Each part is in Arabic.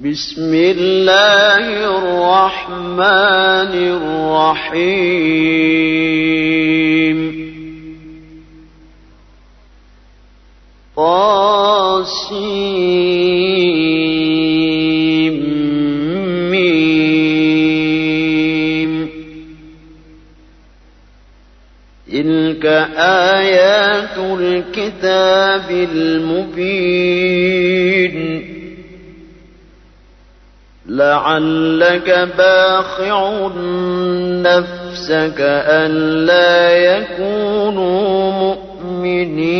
بسم الله الرحمن الرحيم. ميم. تلك آيات الكتاب المبين. لعلك باخع نفسك ألا يكونوا مؤمنين.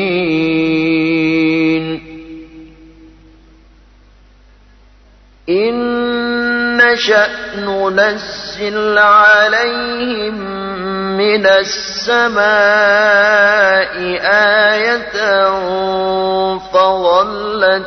إن نشأ ننزل عليهم من السماء آية فظلت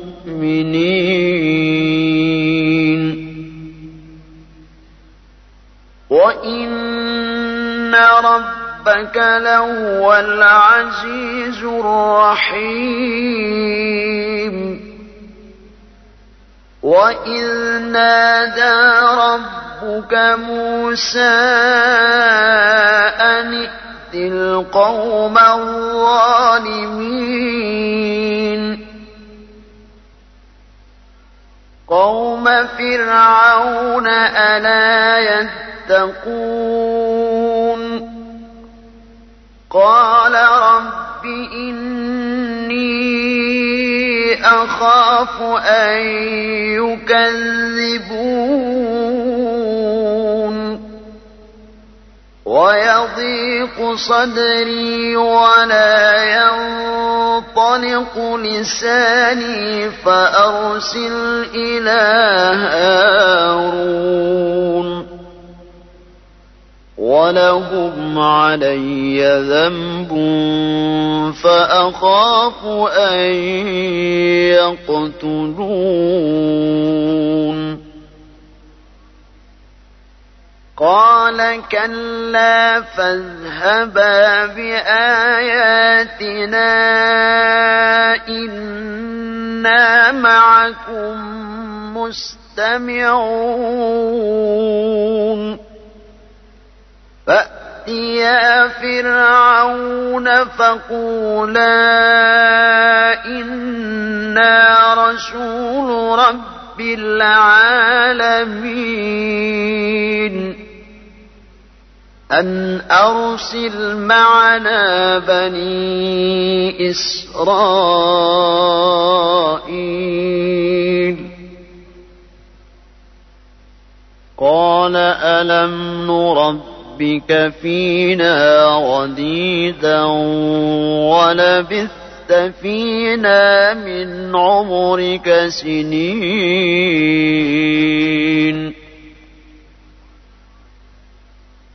وإن ربك لهو العزيز الرحيم. وإذ نادى ربك موسى أن ائت القوم الظالمين. قوم فرعون ألا يتقون قال رب إني أخاف أن يكذبون ويضيق صدري ولا ينطلق لساني فأرسل إلى هارون. ولهم علي ذنب فأخاف أن يقتلون. قال كلا فاذهبا بآياتنا إنا معكم مستمعون. فأتيا فرعون فقولا إنا رسول رب العالمين. أن أرسل معنا بني إسرائيل قال ألم نربك فينا وديدا ولبثت فينا من عمرك سنين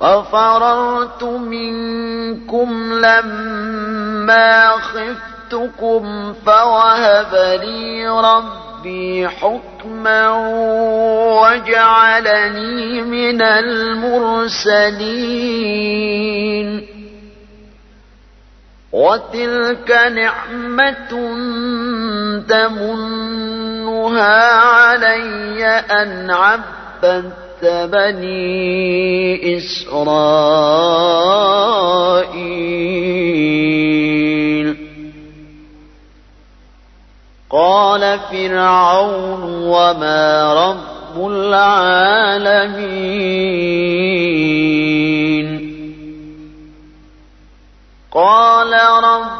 ففررت منكم لما خفتكم فوهب لي ربي حكما وجعلني من المرسلين. وتلك نعمة تمنها علي أن عبدت بني إسرائيل قال فرعون وما رب العالمين قال رب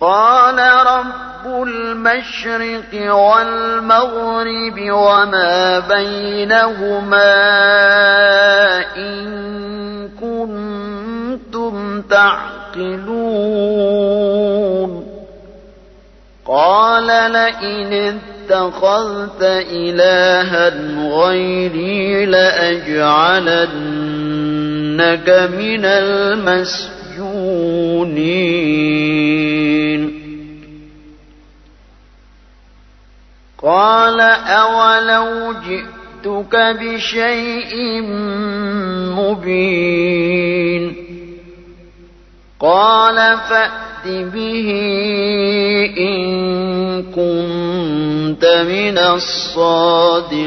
قال رب المشرق والمغرب وما بينهما إن كنتم تعقلون. قال لئن اتخذت إلها غيري لأجعلنك من المسجونين قال أولو جئتك بشيء مبين قال فأت به إن كنت من الصادقين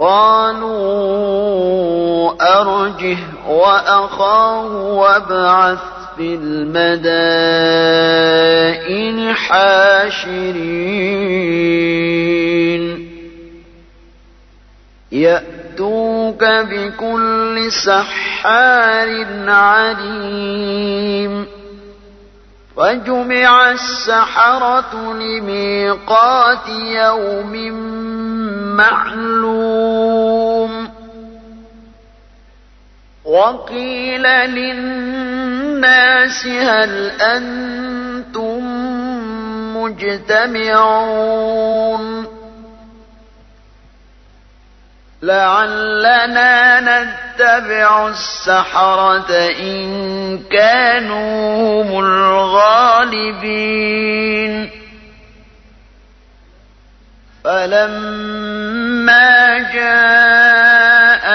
قالوا أرجه وأخاه وابعث في المدائن حاشرين. يأتوك بكل سحار عليم. وجمع السحرة لميقات يوم معلوم وقيل للناس هل أنتم مجتمعون لعلنا نتبع السحرة إن كانوا هم الغالبين. فلما جاء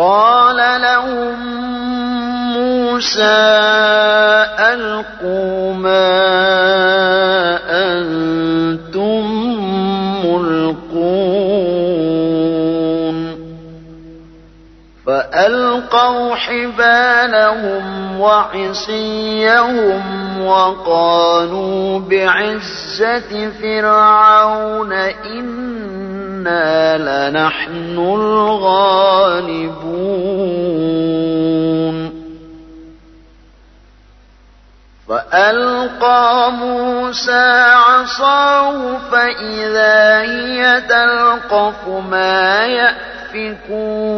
قال لهم موسى ألقوا ما أنتم ملقون. فألقوا حبالهم وعصيهم وقالوا بعزة فرعون إنا لنحن الغالبون فألقى موسى عصاه فإذا هي تلقف ما يأفكون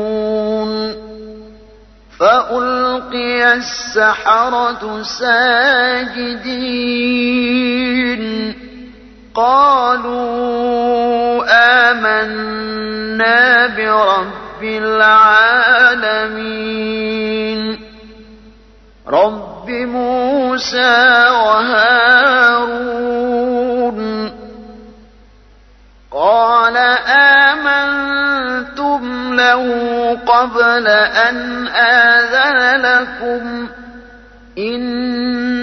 فألقي السحرة ساجدين قالوا برب العالمين. رب موسى وهارون. قال آمنتم له قبل أن آذن لكم.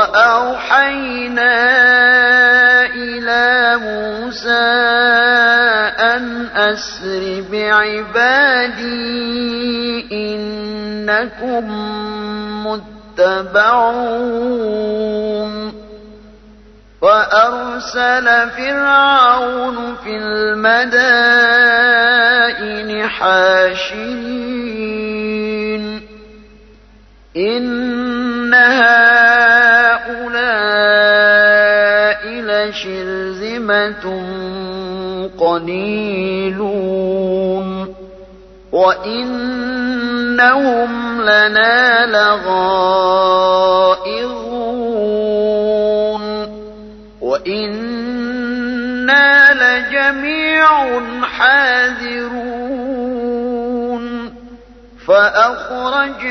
وأوحينا إلى موسى أن أسر بعبادي إنكم متبعون. وأرسل فرعون في المدائن حاشرين. إن لشرذمة قليلون وإنهم لنا لغائظون وإنا لجميع حاذرون فأخرجناهم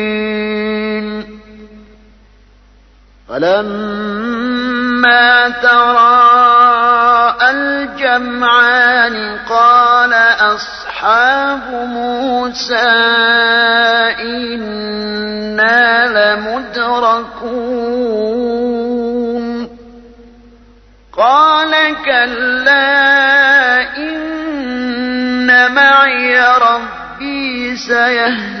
فلما تراءى الجمعان قال أصحاب موسى إنا لمدركون. قال كلا إن معي ربي سيهدين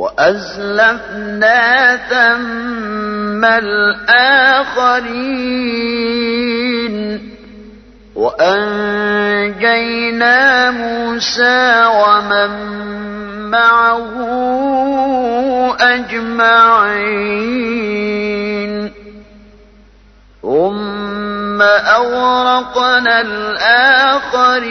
وأزلفنا ثم الآخرين وأن ونجينا موسى ومن معه أجمعين ثم أورقنا الآخرين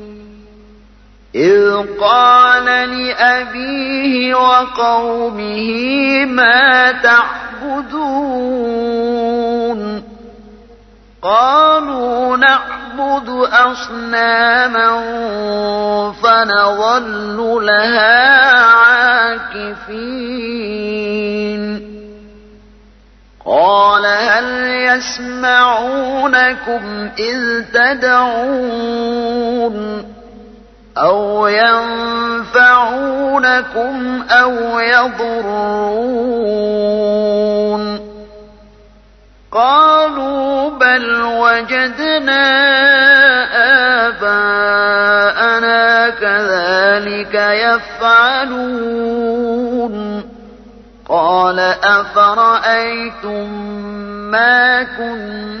إذ قال لأبيه وقومه ما تعبدون؟ قالوا نعبد أصناما فنظل لها عاكفين. قال هل يسمعونكم إذ تدعون؟ أو ينفعونكم أو يضرون قالوا بل وجدنا آباءنا كذلك يفعلون قال أفرأيتم ما كنتم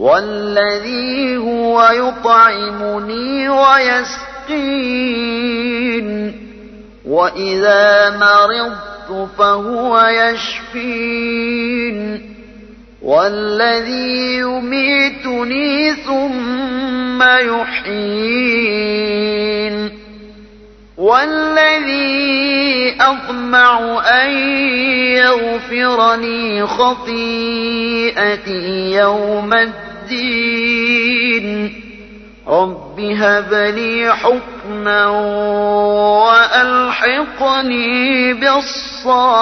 والذي هو يطعمني ويسقين. وإذا مرضت فهو يشفين. والذي يميتني ثم يحيين. والذي أطمع أن يغفرني خطيئتي يوم الدين رب هب لي حكما وألحقني بالصالحين.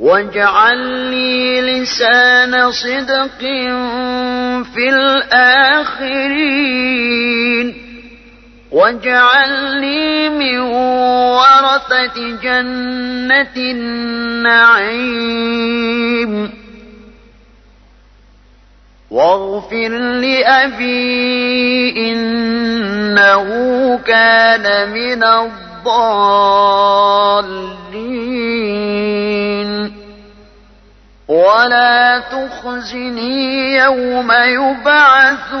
واجعل لي لسان صدق في الآخرين. واجعلني من ورثة جنة النعيم واغفر لأبي إنه كان من الضالين ولا تخزني يوم يبعثون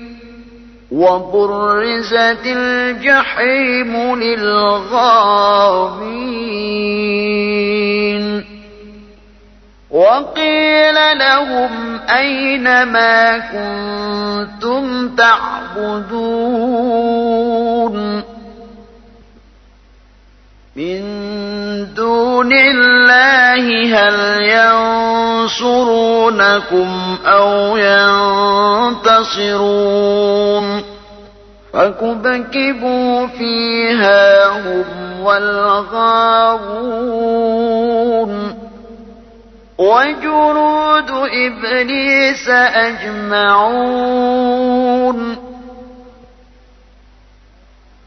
وبرزت الجحيم للغاوين وقيل لهم أين ما كنتم تعبدون؟ من دون الله هل ينصرونكم أو ينتصرون فكبكبوا فيها هم والغاوون وجنود إبليس أجمعون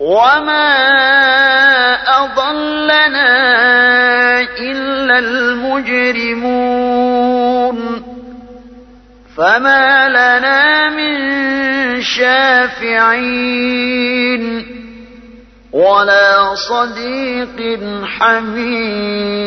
وما أضلنا إلا المجرمون فما لنا من شافعين ولا صديق حميم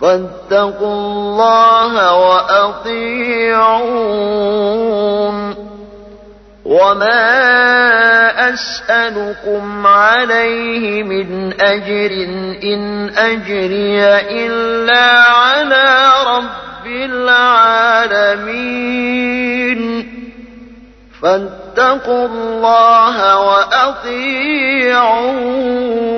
فاتقوا الله وأطيعون. وما أسألكم عليه من أجر إن أجري إلا على رب العالمين. فاتقوا الله وأطيعون.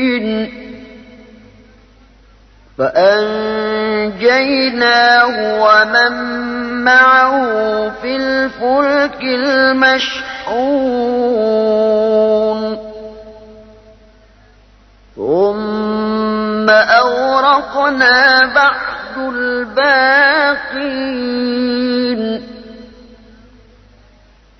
فأنجيناه ومن معه في الفلك المشحون. ثم أورقنا بعد الباقين.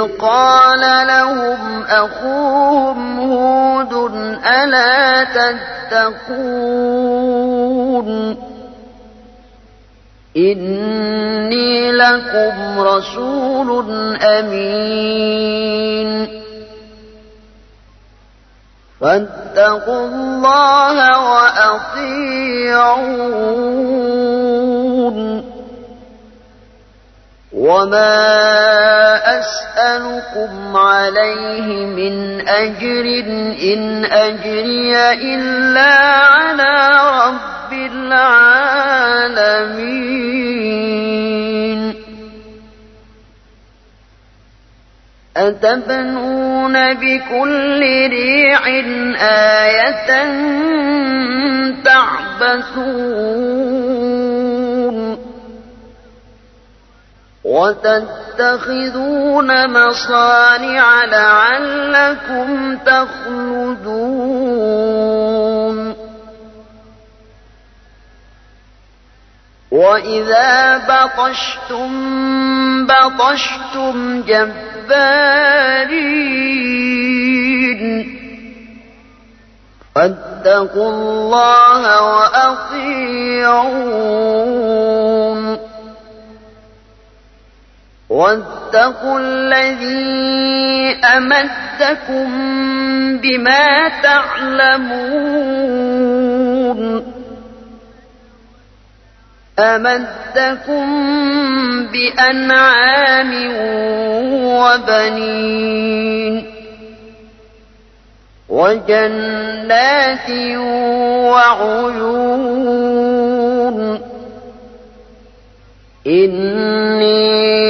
قال لهم أخوهم هود ألا تتقون إني لكم رسول أمين فاتقوا الله وأطيعون وما أسألكم عليه من أجر إن أجري إلا على رب العالمين أتبنون بكل ريع آية تعبثون وتتخذون مصانع لعلكم تخلدون. وإذا بطشتم بطشتم جبارين. فاتقوا الله وأطيعون. واتقوا الذي أمدكم بما تعلمون. أمدكم بأنعام وبنين وجنات وعيون. إني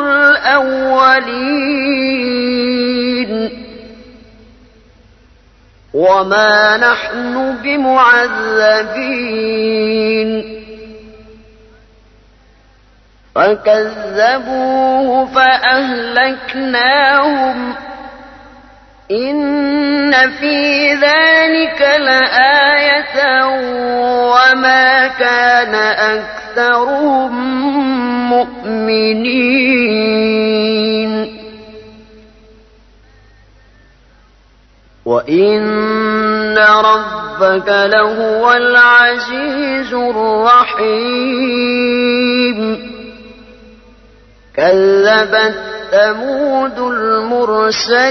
الأولين. وما نحن بمعذبين. فكذبوه فأهلكناهم. إن في ذلك لآية وما كان أكثرهم مؤمنين وإن ربك لهو العزيز الرحيم. كذبت ثمود المرسلين.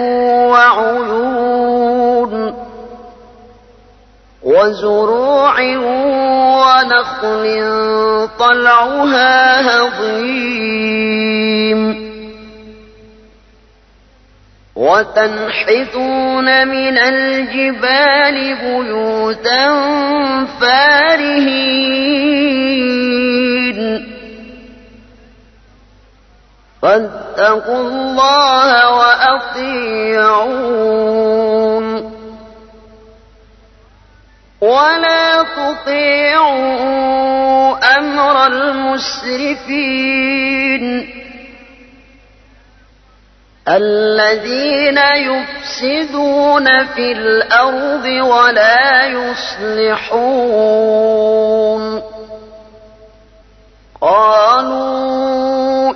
وعيون وزروع ونخل طلعها هضيم وتنحتون من الجبال بيوتا فارهين فاتقوا الله وأطيعون. ولا تطيعوا أمر المسرفين الذين يفسدون في الأرض ولا يصلحون. قالوا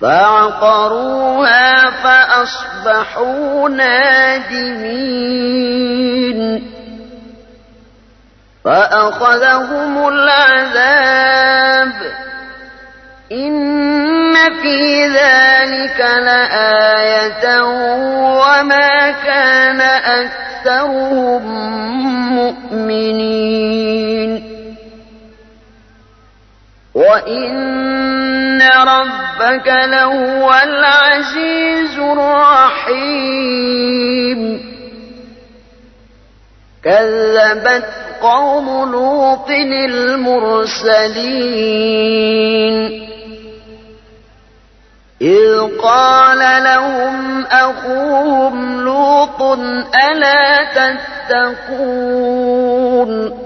فعقروها فأصبحوا نادمين. فأخذهم العذاب. إن في ذلك لآية وما كان أكثرهم مؤمنين. وإن ربك لهو العزيز الرحيم. كذبت قوم لوط المرسلين. إذ قال لهم أخوهم لوط ألا تتقون؟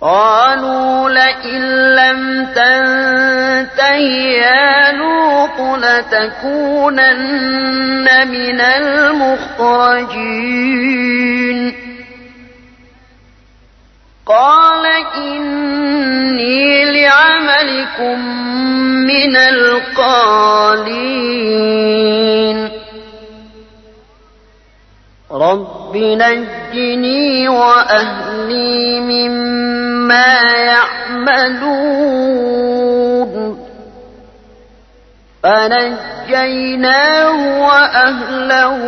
قالوا لئن لم تنته يا لوط لتكونن من المخرجين. قال إني لعملكم من القالين. رب نجني وأهلي مما يعملون. فنجيناه وأهله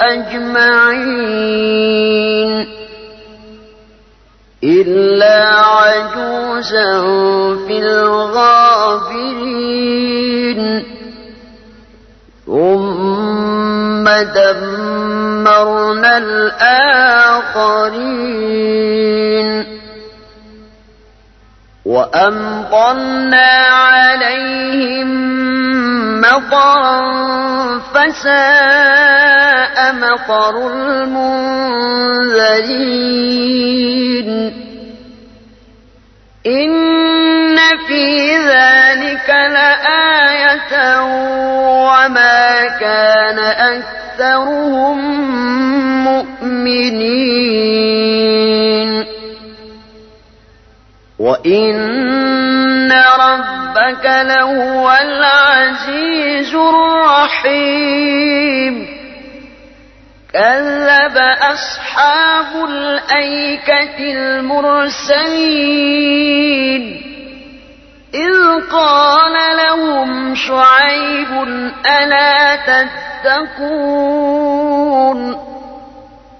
أجمعين. إلا عجوزا في الغابرين. ثم دمرنا الآخرين. وأمطرنا عليهم مطرا فساء مطر المنذرين إن في ذلك لآية وما كان أكثرهم مؤمنين وإن ربك لهو العزيز الرحيم كذب أصحاب الأيكة المرسلين إذ قال لهم شعيب ألا تتقون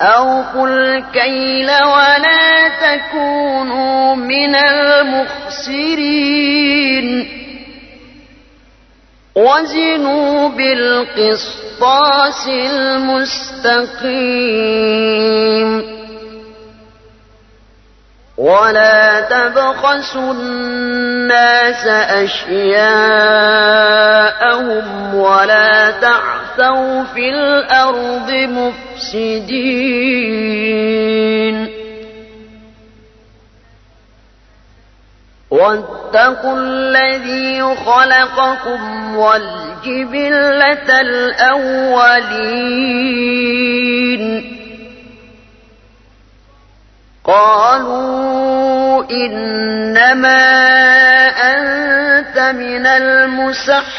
أوفوا الكيل ولا تكونوا من المخسرين. وزنوا بالقسطاس المستقيم. ولا تبخسوا الناس أشياءهم ولا تعثوا في الأرض مفسدين واتقوا الذي خلقكم والجبلة الأولين قالوا إنما أنت من المسحرين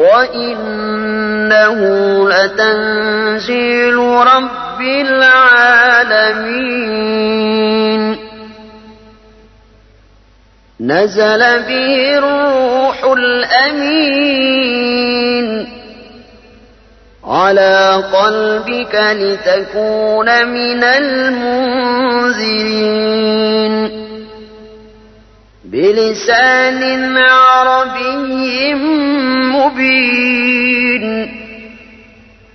وإنه لتنزيل رب العالمين نزل به الروح الأمين على قلبك لتكون من المنذرين بلسان عربي مبين.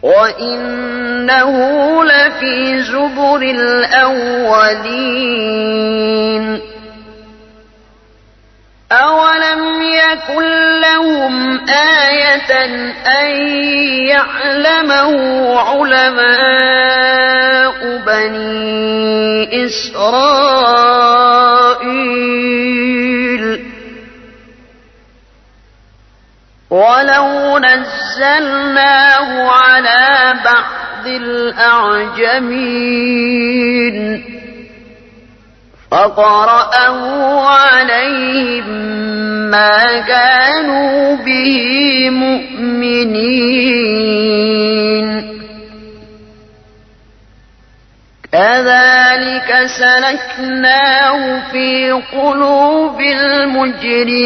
وإنه لفي زبر الأولين. أولم يكن لهم آية أن يعلمه علماء بني إسرائيل ولو نزلناه على بعض الأعجمين فقرأه عليهم ما كانوا به مؤمنين. كذلك سلكناه في قلوب المجرمين.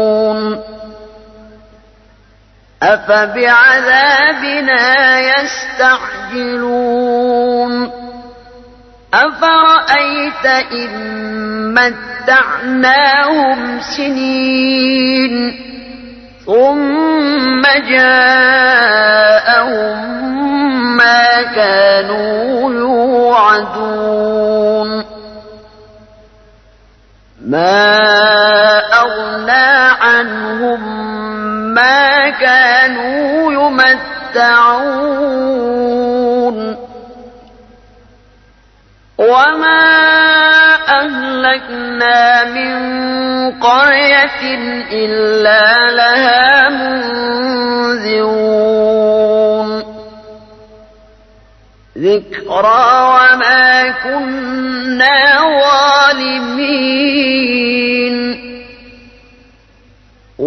أفبعذابنا يستعجلون؟ أفرأيت إن متعناهم سنين ثم جاءهم ما كانوا يوعدون. ما أغنى عنهم كانوا يمتعون. وما أهلكنا من قرية إلا لها منذرون. ذكرى وما كنا ظالمين.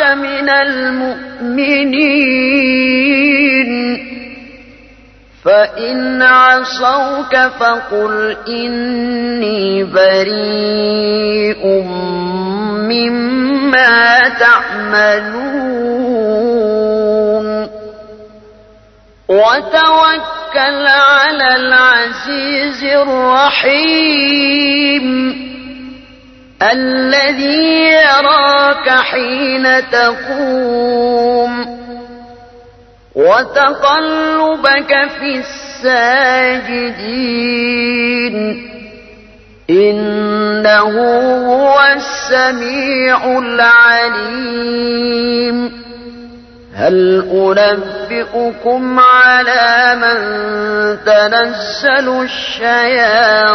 من المؤمنين. فإن عصوك فقل إني بريء مما تعملون. وتوكل على العزيز الرحيم. الذي يراك حين تقوم وتقلبك في الساجدين إنه هو السميع العليم هل أنبئكم على من تنزل الشياطين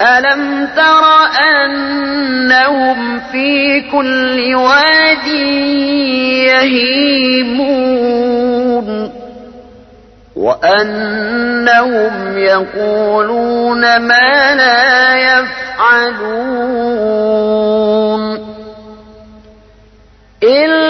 ألم تر أنهم في كل واد يهيمون وأنهم يقولون ما لا يفعلون إلا